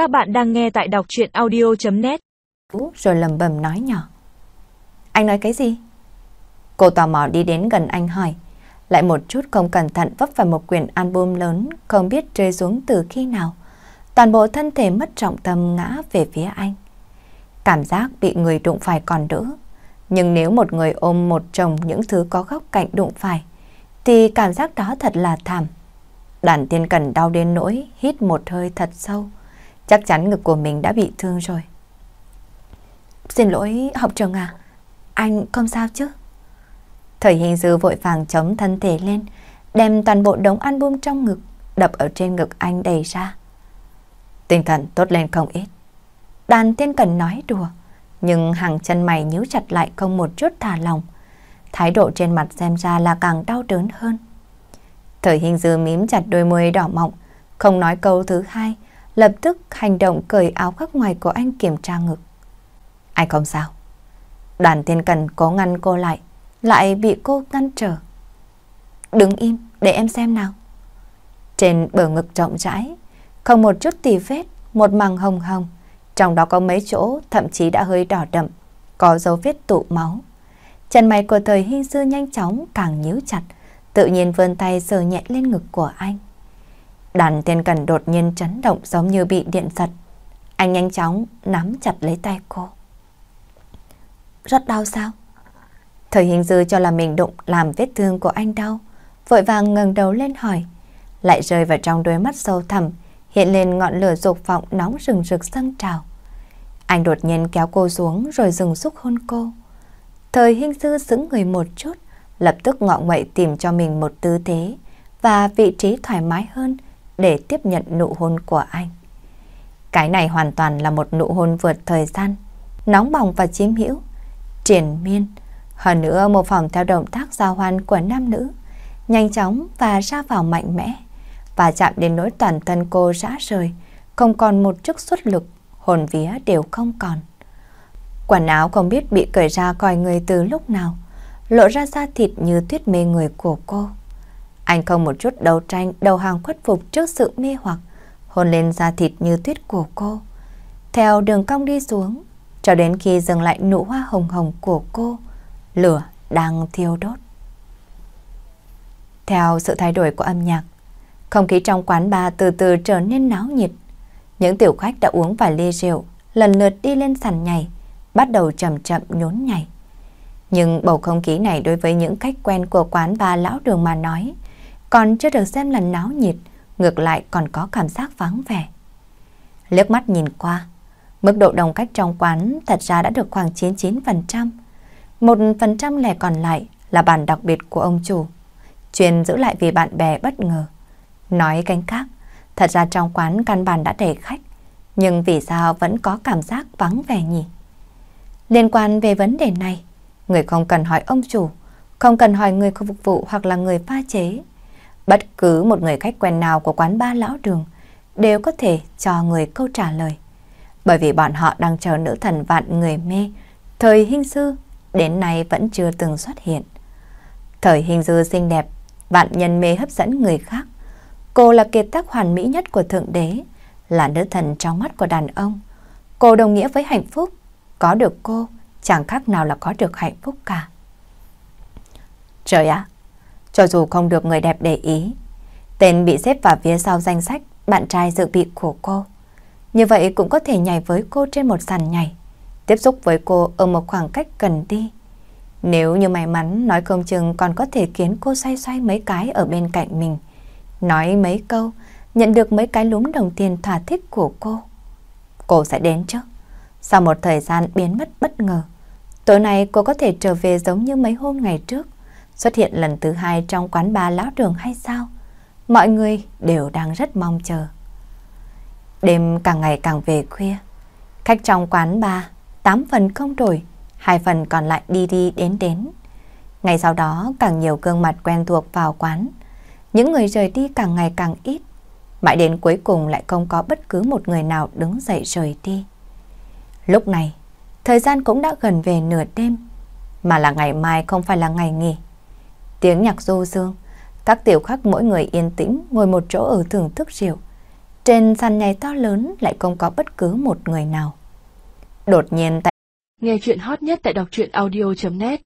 Các bạn đang nghe tại đọc chuyện audio.net Rồi lầm bầm nói nhỏ. Anh nói cái gì? Cô tò mò đi đến gần anh hỏi. Lại một chút không cẩn thận vấp phải một quyển album lớn không biết rơi xuống từ khi nào. Toàn bộ thân thể mất trọng tâm ngã về phía anh. Cảm giác bị người đụng phải còn đỡ. Nhưng nếu một người ôm một chồng những thứ có góc cạnh đụng phải, thì cảm giác đó thật là thảm. Đàn tiên cần đau đến nỗi hít một hơi thật sâu. Chắc chắn ngực của mình đã bị thương rồi. Xin lỗi học trường à, anh không sao chứ? Thời hình dư vội vàng chống thân thể lên, đem toàn bộ đống album trong ngực, đập ở trên ngực anh đầy ra. Tinh thần tốt lên không ít. Đàn tiên cần nói đùa, nhưng hàng chân mày nhíu chặt lại không một chút thả lòng. Thái độ trên mặt xem ra là càng đau đớn hơn. Thời hình dư mím chặt đôi môi đỏ mọng, không nói câu thứ hai, lập tức hành động cởi áo khoác ngoài của anh kiểm tra ngực. Anh không sao. Đoàn thiên cần cố ngăn cô lại, lại bị cô ngăn trở. Đứng im, để em xem nào. Trên bờ ngực rộng rãi, không một chút tì vết, một màng hồng hồng. Trong đó có mấy chỗ thậm chí đã hơi đỏ đậm, có dấu vết tụ máu. Chân mày của thời hy sư nhanh chóng càng nhíu chặt, tự nhiên vươn tay sờ nhẹ lên ngực của anh. Đàn thiên cần đột nhiên chấn động giống như bị điện giật. Anh nhanh chóng nắm chặt lấy tay cô. Rất đau sao? Thời hình dư cho là mình đụng làm vết thương của anh đau. Vội vàng ngẩng đầu lên hỏi. Lại rơi vào trong đôi mắt sâu thẳm, hiện lên ngọn lửa dục vọng nóng rừng rực dâng trào. Anh đột nhiên kéo cô xuống rồi dừng xúc hôn cô. Thời hình dư sững người một chút, lập tức ngọ nguậy tìm cho mình một tư thế và vị trí thoải mái hơn để tiếp nhận nụ hôn của anh. Cái này hoàn toàn là một nụ hôn vượt thời gian, nóng bỏng và chiếm hữu, triển miên, hơn nữa mô phỏng theo động tác giao hoan của nam nữ, nhanh chóng và ra vào mạnh mẽ, và chạm đến nỗi toàn thân cô rã rời, không còn một chút xuất lực, hồn vía đều không còn. Quần áo không biết bị cởi ra coi người từ lúc nào, lộ ra da thịt như tuyết mê người của cô. Anh không một chút đấu tranh, đầu hàng khuất phục trước sự mê hoặc, hôn lên da thịt như tuyết của cô. Theo đường cong đi xuống, cho đến khi dừng lại nụ hoa hồng hồng của cô, lửa đang thiêu đốt. Theo sự thay đổi của âm nhạc, không khí trong quán bar từ từ trở nên náo nhiệt. Những tiểu khách đã uống vài ly rượu, lần lượt đi lên sàn nhảy, bắt đầu chậm chậm nhốn nhảy. Nhưng bầu không khí này đối với những khách quen của quán bar lão đường mà nói, còn chưa được xem là náo nhiệt, ngược lại còn có cảm giác vắng vẻ. Liếc mắt nhìn qua, mức độ đồng cách trong quán thật ra đã được khoảng 99%. Một phần trăm lẻ còn lại là bàn đặc biệt của ông chủ, chuyên giữ lại vì bạn bè bất ngờ. Nói cánh khác, thật ra trong quán căn bản đã đầy khách, nhưng vì sao vẫn có cảm giác vắng vẻ nhỉ? Liên quan về vấn đề này, người không cần hỏi ông chủ, không cần hỏi người phục vụ hoặc là người pha chế. Bất cứ một người khách quen nào của quán ba lão đường đều có thể cho người câu trả lời. Bởi vì bọn họ đang chờ nữ thần vạn người mê, thời hình sư đến nay vẫn chưa từng xuất hiện. Thời hình dư xinh đẹp, vạn nhân mê hấp dẫn người khác. Cô là kiệt tác hoàn mỹ nhất của Thượng Đế, là nữ thần trong mắt của đàn ông. Cô đồng nghĩa với hạnh phúc, có được cô chẳng khác nào là có được hạnh phúc cả. Trời ạ, cho dù không được người đẹp để ý, tên bị xếp vào phía sau danh sách bạn trai dự bị của cô. Như vậy cũng có thể nhảy với cô trên một sàn nhảy, tiếp xúc với cô ở một khoảng cách gần đi. Nếu như may mắn nói không chừng còn có thể khiến cô xoay xoay mấy cái ở bên cạnh mình, nói mấy câu, nhận được mấy cái lúm đồng tiền thỏa thích của cô. Cô sẽ đến chứ. Sau một thời gian biến mất bất ngờ, tối nay cô có thể trở về giống như mấy hôm ngày trước, xuất hiện lần thứ hai trong quán bà lão trường hay sao? Mọi người đều đang rất mong chờ. Đêm càng ngày càng về khuya, khách trong quán bà tám phần không đổi, hai phần còn lại đi đi đến đến. Ngày sau đó càng nhiều gương mặt quen thuộc vào quán, những người rời đi càng ngày càng ít, mãi đến cuối cùng lại không có bất cứ một người nào đứng dậy rời đi. Lúc này, thời gian cũng đã gần về nửa đêm, mà là ngày mai không phải là ngày nghỉ. Tiếng nhạc du dương, các tiểu khắc mỗi người yên tĩnh ngồi một chỗ ở thưởng thức rượu. Trên sàn nhảy to lớn lại không có bất cứ một người nào. Đột nhiên tại Nghe chuyện hot nhất tại đọc truyện audio.net